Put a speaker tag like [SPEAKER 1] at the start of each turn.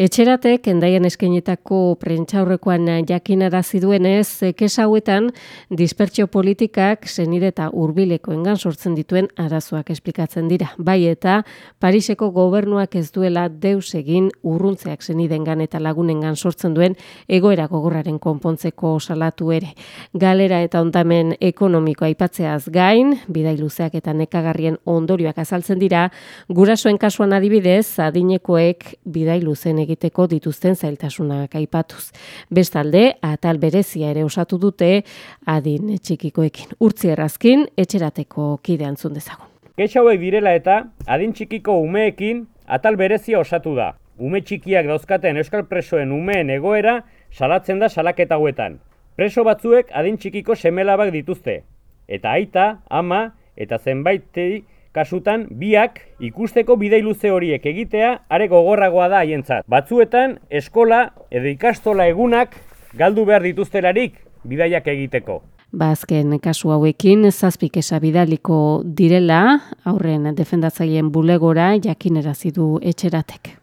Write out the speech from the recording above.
[SPEAKER 1] Etxeratek, endaian eskenetako prentxaurrekoan jakinarazi duenez, kesa hauetan dispertsio politikak zenide eta urbileko engan sortzen dituen arazoak esplikatzen dira. Bai eta Pariseko gobernuak ez duela deus egin urruntzeak zenidengan eta lagunengan sortzen duen egoera gogorraren konpontzeko salatu ere. Galera eta ondamen ekonomikoa aipatzeaz gain, bidai luzeak eta nekagarrien ondorioak azaltzen dira, gurasoen kasuan adibidez, adinekoek bidai luzen egiteko dituzten zailtasunak aipatuz. Bestalde, atal berezia ere osatu dute adin txikikoekin. Urtzi errazkin, etxerateko kidean zundezagun.
[SPEAKER 2] Kexauek direla eta adin txikiko umeekin atal berezia osatu da. Ume txikiak dauzkaten euskal presoen umeen egoera salatzen da salaketa hauetan. Preso batzuek adin txikiko semelabak dituzte. Eta aita, ama eta zenbaitei kasutan biak ikusteko bidei luze horiek egitea are gogorragoa da haientzat. Batzuetan eskola edo ikastola egunak galdu behar dituztelarik bidaiak egiteko.
[SPEAKER 1] Bazken ba, kasu hauekin zazpik bidaliko direla, aurren defendatzaileen bulegora jakinerazi du etxeratek.